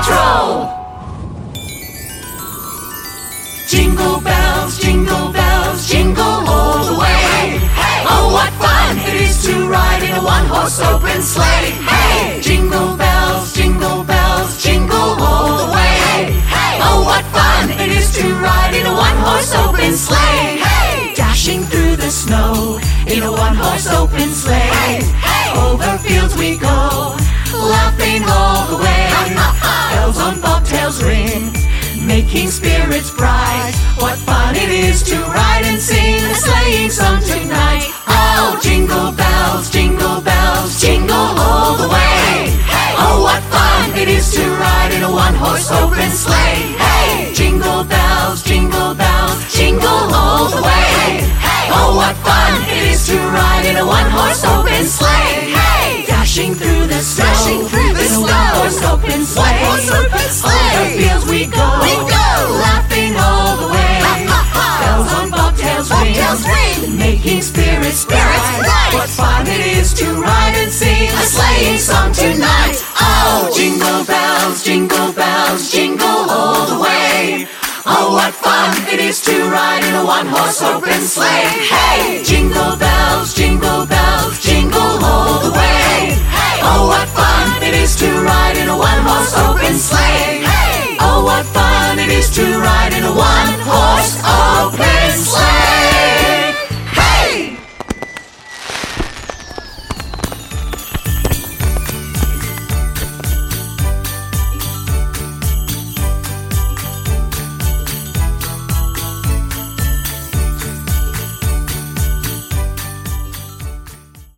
Patrol! Jingle bells, jingle bells, jingle all the way. Hey, hey. oh, what fun it is to ride in a one-horse open sleigh. Hey, jingle bells, jingle bells, jingle all the way. Hey, hey. oh, what fun it is to ride in a one-horse open sleigh. Hey, dashing through the snow in a one-horse open sleigh. Hey, over fields we go, bobtails ring making spirits bright. What fun it is to ride and sing a sleighing song tonight. Oh, jingle bells, jingle bells, jingle all the way. Oh, what fun it is to ride in a one-horse open sleigh. We go, We go. laughing all the way. Ha, ha, ha. Bells on bobtails Bobtails ring. making spirits Spirits bright. What fun it is to ride and sing a sleighing song tonight! Oh, jingle bells, jingle bells, jingle all the way. Oh, what fun it is to ride in a one-horse open sleigh! Hey, jingle It's true.